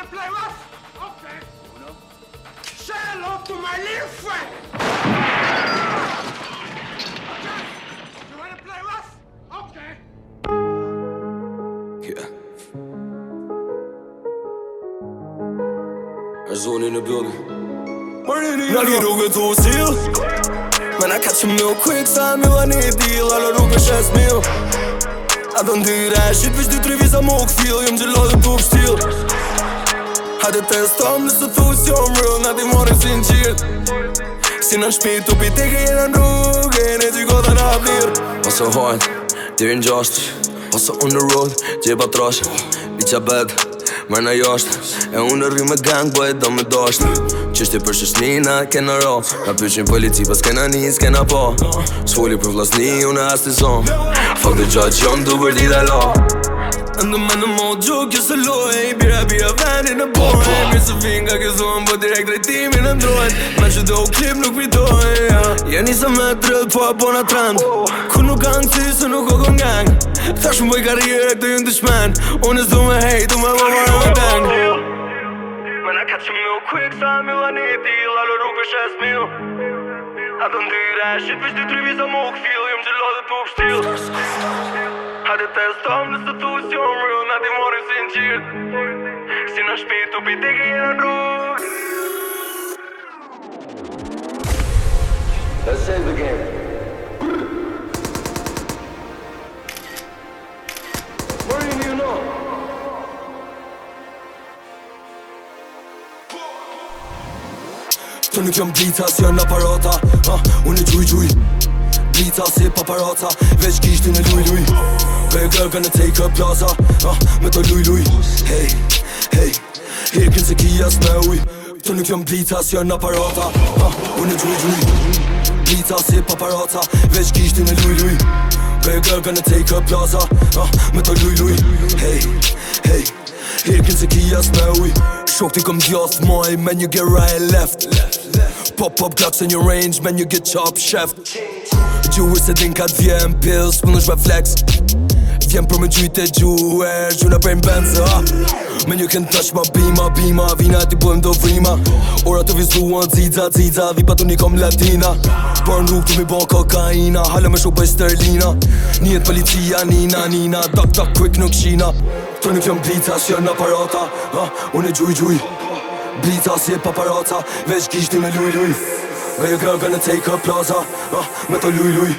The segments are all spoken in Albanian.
Do play with Okay. OK Say hello to my little friend Do you wanna play with us? OK Yeah zone in the building Nali rrugve të usil Men a ka qem me u quicks A mi la ne dil Ale rrugve shes mil A dëndyra e shqipish Dytri vis a mok fil Jem gjelo dhe tup stil Ha të testom në së thusë jo më rëll Në ti morim si në qirtë Si në shpit Tu piti ke jenë në rrugë E në ty kodë në apirë Po së hojnë Tirin në gjashtë Ose unë në rrugë gjepa trashë Biqa bedë, Mërë në jashtë E unë në me gangë Bëjt do me dashtë Që për shështë një na ke në ro pyqin politi pas ke një, s'kena ke në po Së për vlas një unë e asë të zonë Fuck the judge jo du bërdi dhe lo Ndë me në modë gjo kjo se loj Bira bira veni në bo se vin nga këzohen direkt rejtimi në ndrojt Me që do klip nuk vidojnë ja. Jeni njësë me drill po apo na trend Kur nuk kanë si se nuk o kon gang Thash më bëj karriere këtë jënë të shmen Unë e zdo me hej, du me bëma në më deng Me na ka që mil quick sa e mila një ti Lalo rupe 6 mil A të ndyre, shit vish të tri visa më u këfil Jëm që lodhe të u pështil Hajde testom nëse të u sjom rrë Na ti morim si në qirë në shpetë të piti në dronë Let's save the game Nuk jom blita si janë aparata ha, Unë e gjuj gjuj Blita si paparata Veç gishti në luj luj Bëjë gërë gënë take up plaza ha, Me të luj luj Hey hey Hey, kim se kia s'me uj Të nuk jom blita si janë aparata uh, Unë e gjuj gjuj Blita si paparata Veç kishti në luj luj Be gonna take up plaza uh, Me të luj luj Hey, hey Hey, kim se kia s'me uj Shok t'i këm djoth maj, Men you get right and left Pop pop glocks in your range Men you get chop chef Gjuhi se din ka t'vjen pills Më në shbe flex vjen për me gjyte gjuher Gjula për në benzë Me një kënë tash ma bima, bima Vina ti bëjmë do vrima Ora të vizuan zidza, zidza Vipa të një kom latina Por nuk të mi bo kokaina Halë me shu bëj sterlina Njët policia nina, nina Tak, tak, quick nuk shina Të nuk jam blica, si janë aparata Unë e gjuj, gjuj Blica si e paparata Vesh gishti me luj, luj Vejo grau gonna take a plaza Me të luj, luj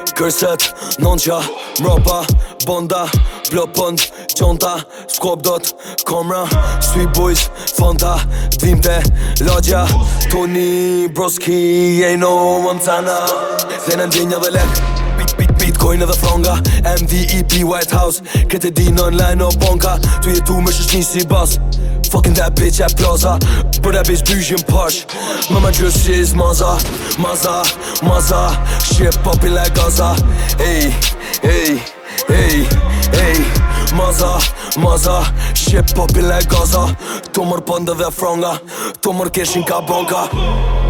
Kërset, nonqa, mropa, bonda, blopënd, qonta, skop dot, komra, sweet boys, fonta, dvimte, lodja, Tony, broski, ain't no Montana, dhe në dhe lek, bitcoin e dhe thonga, MVEP, White House, këtë di në online o bonka, tu jetu me shështin si bas, fucking that bitch at plaza But that bitch bougie posh My man just says maza, maza, maza Shit popping like Gaza Ayy, ayy, ayy, ayy Maza, maza, shit popping like Gaza Tomor panda po dhe franga Tomor keshin ka bonka keshin ka bonka